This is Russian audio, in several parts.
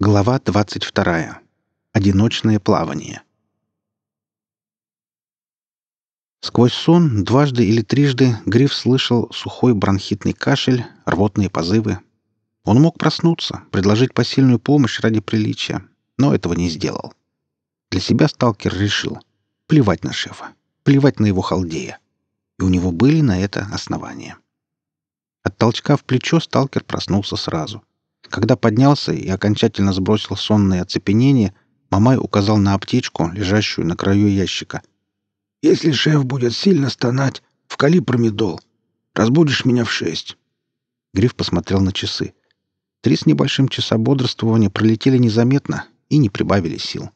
Глава 22. Одиночное плавание. Сквозь сон дважды или трижды Гриф слышал сухой бронхитный кашель, рвотные позывы. Он мог проснуться, предложить посильную помощь ради приличия, но этого не сделал. Для себя сталкер решил плевать на шефа, плевать на его халдея. И у него были на это основания. От толчка в плечо сталкер проснулся сразу. Когда поднялся и окончательно сбросил сонное оцепенение, Мамай указал на аптечку, лежащую на краю ящика. «Если шеф будет сильно стонать, вкали промедол. Разбудишь меня в шесть». Гриф посмотрел на часы. Три с небольшим часа бодрствования пролетели незаметно и не прибавили сил.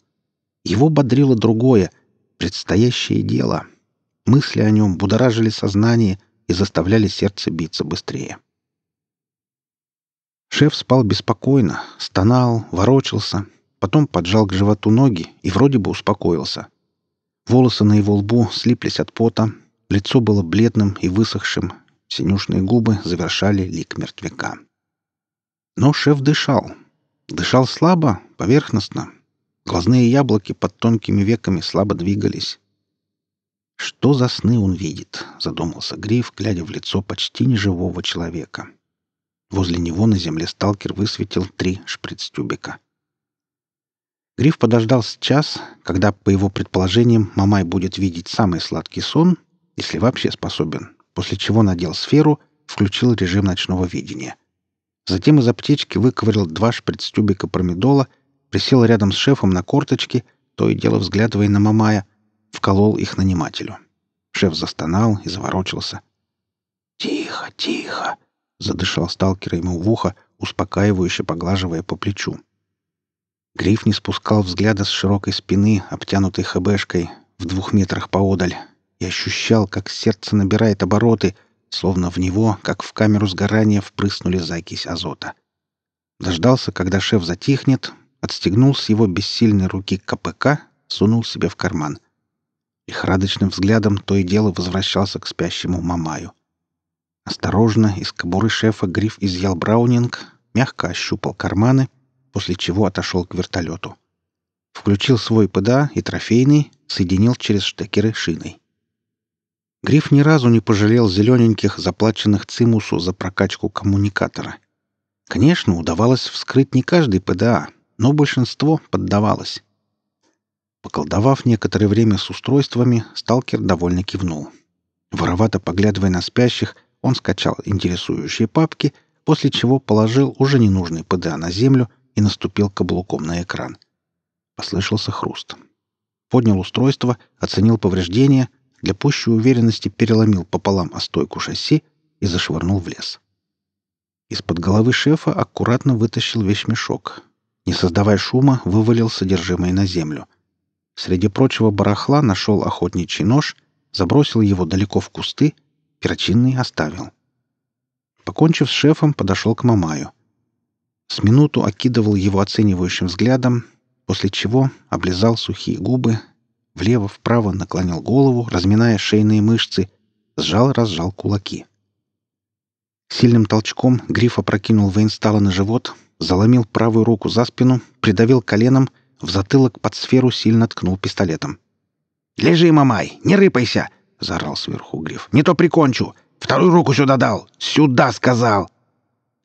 Его бодрило другое — предстоящее дело. Мысли о нем будоражили сознание и заставляли сердце биться быстрее. Шеф спал беспокойно, стонал, ворочался, потом поджал к животу ноги и вроде бы успокоился. Волосы на его лбу слиплись от пота, лицо было бледным и высохшим, синюшные губы завершали лик мертвяка. Но шеф дышал. Дышал слабо, поверхностно. Глазные яблоки под тонкими веками слабо двигались. «Что за сны он видит?» — задумался Гриф, глядя в лицо почти неживого человека. — Возле него на земле сталкер высветил три шприц-тюбика. Гриф подождал час, когда, по его предположениям, Мамай будет видеть самый сладкий сон, если вообще способен, после чего надел сферу, включил режим ночного видения. Затем из аптечки выковырил два шприц-тюбика промедола, присел рядом с шефом на корточки, то и дело взглядывая на Мамая, вколол их нанимателю. Шеф застонал и заворочился. «Тихо, тихо!» Задышал сталкер ему в ухо, успокаивающе поглаживая по плечу. Гриф не спускал взгляда с широкой спины, обтянутой хэбэшкой, в двух метрах поодаль, и ощущал, как сердце набирает обороты, словно в него, как в камеру сгорания, впрыснули закись азота. Дождался, когда шеф затихнет, отстегнул с его бессильной руки КПК, сунул себе в карман. Лихорадочным взглядом то и дело возвращался к спящему Мамаю. Осторожно из кобуры шефа Гриф изъял браунинг, мягко ощупал карманы, после чего отошел к вертолету. Включил свой ПДА и трофейный, соединил через штекеры шиной. Гриф ни разу не пожалел зелененьких, заплаченных Цимусу за прокачку коммуникатора. Конечно, удавалось вскрыть не каждый ПДА, но большинство поддавалось. Поколдовав некоторое время с устройствами, сталкер довольно кивнул. Воровато поглядывая на спящих, он скачал интересующие папки, после чего положил уже ненужный ПДА на землю и наступил каблуком на экран. Послышался хруст. Поднял устройство, оценил повреждения, для пущей уверенности переломил пополам о стойку шасси и зашвырнул в лес. Из-под головы шефа аккуратно вытащил вещмешок. Не создавая шума, вывалил содержимое на землю. Среди прочего барахла нашел охотничий нож, забросил его далеко в кусты Перочинный оставил. Покончив с шефом, подошел к Мамаю. С минуту окидывал его оценивающим взглядом, после чего облизал сухие губы, влево-вправо наклонил голову, разминая шейные мышцы, сжал-разжал кулаки. Сильным толчком Гриф опрокинул Вейнстала на живот, заломил правую руку за спину, придавил коленом, в затылок под сферу сильно ткнул пистолетом. «Лежи, Мамай, не рыпайся! — заорал сверху Гриф. «Не то прикончу! Вторую руку сюда дал! Сюда сказал!»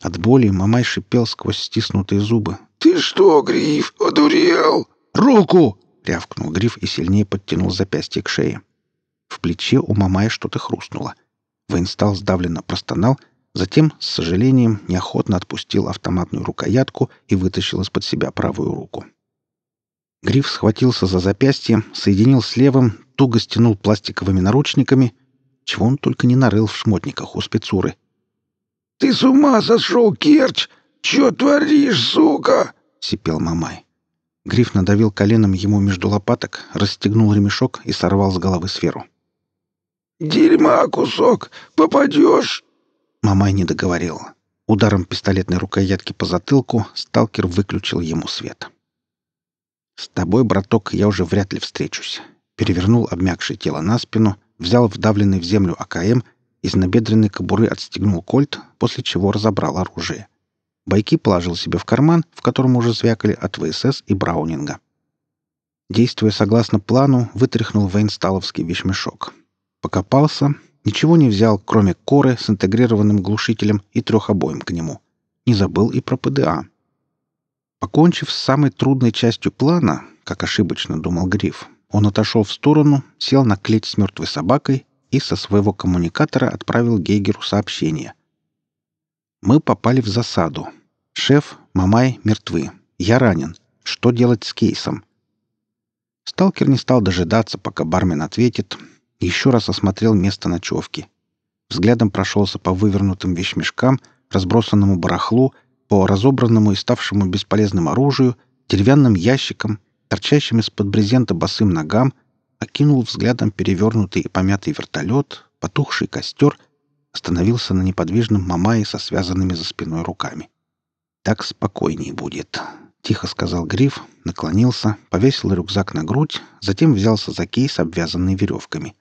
От боли Мамай шипел сквозь стиснутые зубы. «Ты что, Гриф, одурел?» «Руку!» — рявкнул Гриф и сильнее подтянул запястье к шее. В плече у Мамая что-то хрустнуло. Вейнстал сдавленно простонал, затем, с сожалением, неохотно отпустил автоматную рукоятку и вытащил из-под себя правую руку. Гриф схватился за запястье, соединил с левым, туго стянул пластиковыми наручниками, чего он только не нарыл в шмотниках у спецуры. «Ты с ума сошел, Керч! Чё творишь, сука?» — сипел Мамай. Гриф надавил коленом ему между лопаток, расстегнул ремешок и сорвал с головы сферу. «Дерьма кусок! Попадешь!» Мамай не договорил. Ударом пистолетной рукоятки по затылку сталкер выключил ему свет. «С тобой, браток, я уже вряд ли встречусь перевернул обмякшее тело на спину, взял вдавленный в землю АКМ, из набедренной кобуры отстегнул кольт, после чего разобрал оружие. Байки положил себе в карман, в котором уже звякали от ВСС и Браунинга. Действуя согласно плану, вытряхнул воинсталовский вещмешок. Покопался, ничего не взял, кроме коры с интегрированным глушителем и трех обоим к нему. Не забыл и про ПДА. Покончив с самой трудной частью плана, как ошибочно думал Гриф, он отошел в сторону, сел на клеть с мертвой собакой и со своего коммуникатора отправил Гейгеру сообщение. «Мы попали в засаду. Шеф, Мамай мертвы. Я ранен. Что делать с кейсом?» Сталкер не стал дожидаться, пока бармен ответит. Еще раз осмотрел место ночевки. Взглядом прошелся по вывернутым вещмешкам, разбросанному барахлу, по разобранному и ставшему бесполезным оружию, деревянным ящикам, торчащим из-под брезента босым ногам, окинул взглядом перевернутый и помятый вертолет, потухший костер, остановился на неподвижном мамае со связанными за спиной руками. «Так спокойней будет», — тихо сказал Гриф, наклонился, повесил рюкзак на грудь, затем взялся за кейс, обвязанный веревками.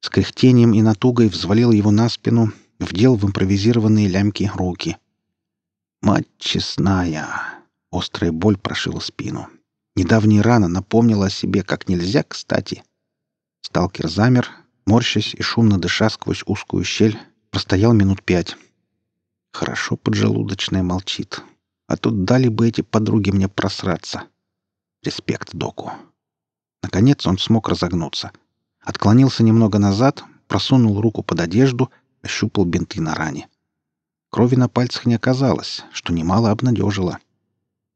С кряхтением и натугой взвалил его на спину, вдел в импровизированные лямки руки. «Мать честная!» — острая боль прошила спину. Недавняя рана напомнила о себе как нельзя кстати. Сталкер замер, морщась и шумно дыша сквозь узкую щель, простоял минут пять. Хорошо поджелудочная молчит. А тут дали бы эти подруги мне просраться. Респект доку. Наконец он смог разогнуться. Отклонился немного назад, просунул руку под одежду, ощупал бинты на ране. Крови на пальцах не оказалось, что немало обнадежило. —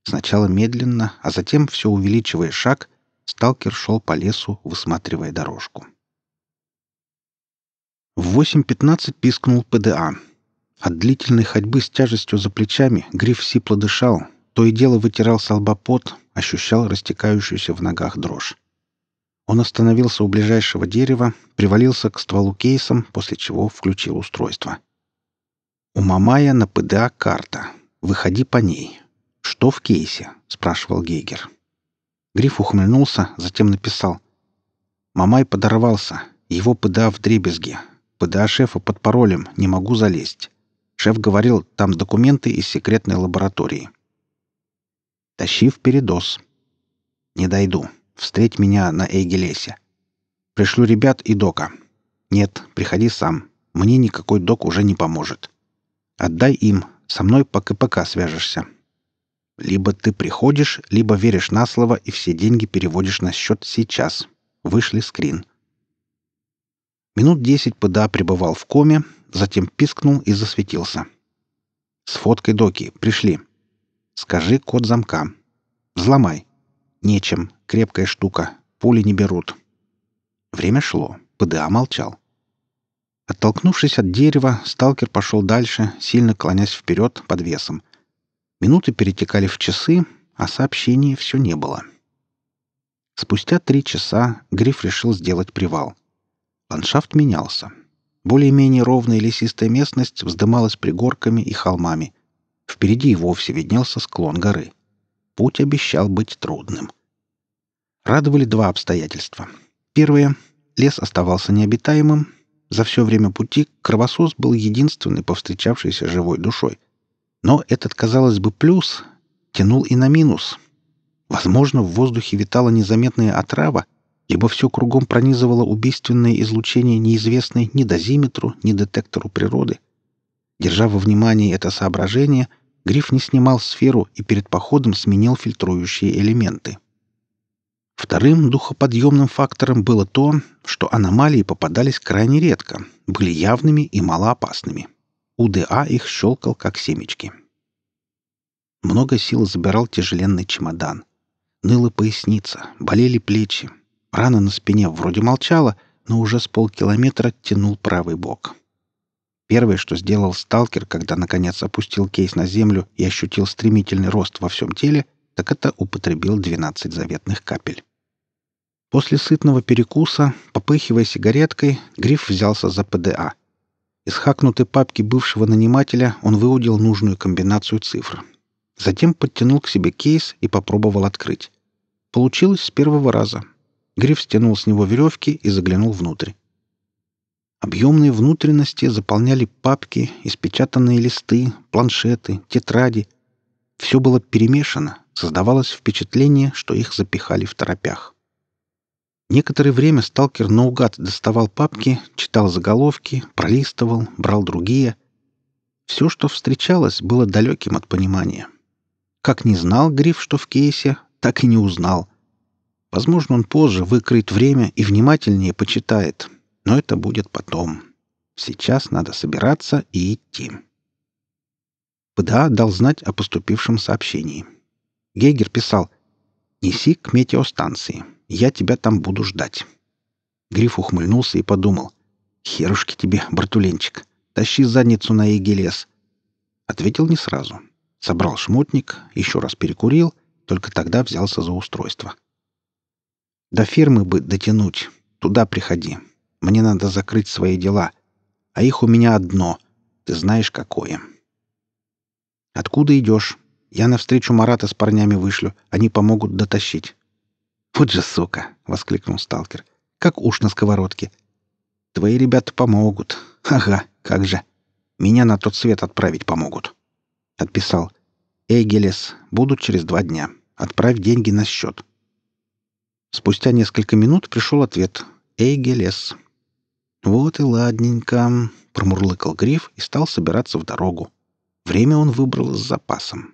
Сначала медленно, а затем, все увеличивая шаг, сталкер шел по лесу, высматривая дорожку. В 8.15 пискнул ПДА. От длительной ходьбы с тяжестью за плечами гриф сипло дышал, то и дело вытирал с ощущал растекающуюся в ногах дрожь. Он остановился у ближайшего дерева, привалился к стволу кейсом, после чего включил устройство. У Мамая на ПДА карта. Выходи по ней. «Что в кейсе?» — спрашивал Гейгер. Гриф ухмыльнулся, затем написал. «Мамай подорвался. Его ПДА в дребезге. ПДА шефа под паролем. Не могу залезть. Шеф говорил, там документы из секретной лаборатории. Тащи в передоз. Не дойду. Встреть меня на Эйгелесе. Пришлю ребят и дока. Нет, приходи сам. Мне никакой док уже не поможет. Отдай им. Со мной по КПК свяжешься. Либо ты приходишь, либо веришь на слово и все деньги переводишь на счет сейчас. Вышли скрин. Минут десять ПДА пребывал в коме, затем пискнул и засветился. «С фоткой доки. Пришли. Скажи код замка. Взломай. Нечем. Крепкая штука. Пули не берут». Время шло. ПДА молчал. Оттолкнувшись от дерева, сталкер пошел дальше, сильно клонясь вперед под весом — Минуты перетекали в часы, а сообщений все не было. Спустя три часа Гриф решил сделать привал. Ландшафт менялся. Более-менее ровная лесистая местность вздымалась пригорками и холмами. Впереди и вовсе виднелся склон горы. Путь обещал быть трудным. Радовали два обстоятельства. Первое — лес оставался необитаемым. За все время пути кровосос был единственной повстречавшейся живой душой. Но этот, казалось бы, плюс тянул и на минус. Возможно, в воздухе витала незаметная отрава, либо все кругом пронизывало убийственное излучение неизвестной ни дозиметру, ни детектору природы. Держа во внимании это соображение, Гриф не снимал сферу и перед походом сменил фильтрующие элементы. Вторым духоподъемным фактором было то, что аномалии попадались крайне редко, были явными и малоопасными. УДА их щелкал, как семечки. Много сил забирал тяжеленный чемодан. Ныла поясница, болели плечи. Рана на спине вроде молчала, но уже с полкилометра тянул правый бок. Первое, что сделал сталкер, когда наконец опустил кейс на землю и ощутил стремительный рост во всем теле, так это употребил 12 заветных капель. После сытного перекуса, попыхивая сигареткой, Гриф взялся за ПДА — из хакнутой папки бывшего нанимателя он выудил нужную комбинацию цифр. Затем подтянул к себе кейс и попробовал открыть. Получилось с первого раза. Гриф стянул с него веревки и заглянул внутрь. Объемные внутренности заполняли папки, испечатанные листы, планшеты, тетради. Все было перемешано, создавалось впечатление, что их запихали в торопях. Некоторое время сталкер наугад доставал папки, читал заголовки, пролистывал, брал другие. Все, что встречалось, было далеким от понимания. Как не знал Гриф, что в кейсе, так и не узнал. Возможно, он позже выкроет время и внимательнее почитает, но это будет потом. Сейчас надо собираться и идти. ПДА дал знать о поступившем сообщении. Гейгер писал «Неси к метеостанции. Я тебя там буду ждать». Гриф ухмыльнулся и подумал «Херушки тебе, братуленчик, тащи задницу на Егелес». Ответил не сразу. Собрал шмотник, еще раз перекурил, только тогда взялся за устройство. «До фермы бы дотянуть. Туда приходи. Мне надо закрыть свои дела. А их у меня одно. Ты знаешь, какое. Откуда идешь? Я навстречу Марата с парнями вышлю. Они помогут дотащить. Вот же сука! — воскликнул сталкер. Как уж на сковородке. Твои ребята помогут. Ага, как же. Меня на тот свет отправить помогут. Отписал. Эй, Гелес, будут через два дня. Отправь деньги на счет. Спустя несколько минут пришел ответ. Эй, Гелес, «Вот и ладненько», — промурлыкал Гриф и стал собираться в дорогу. Время он выбрал с запасом.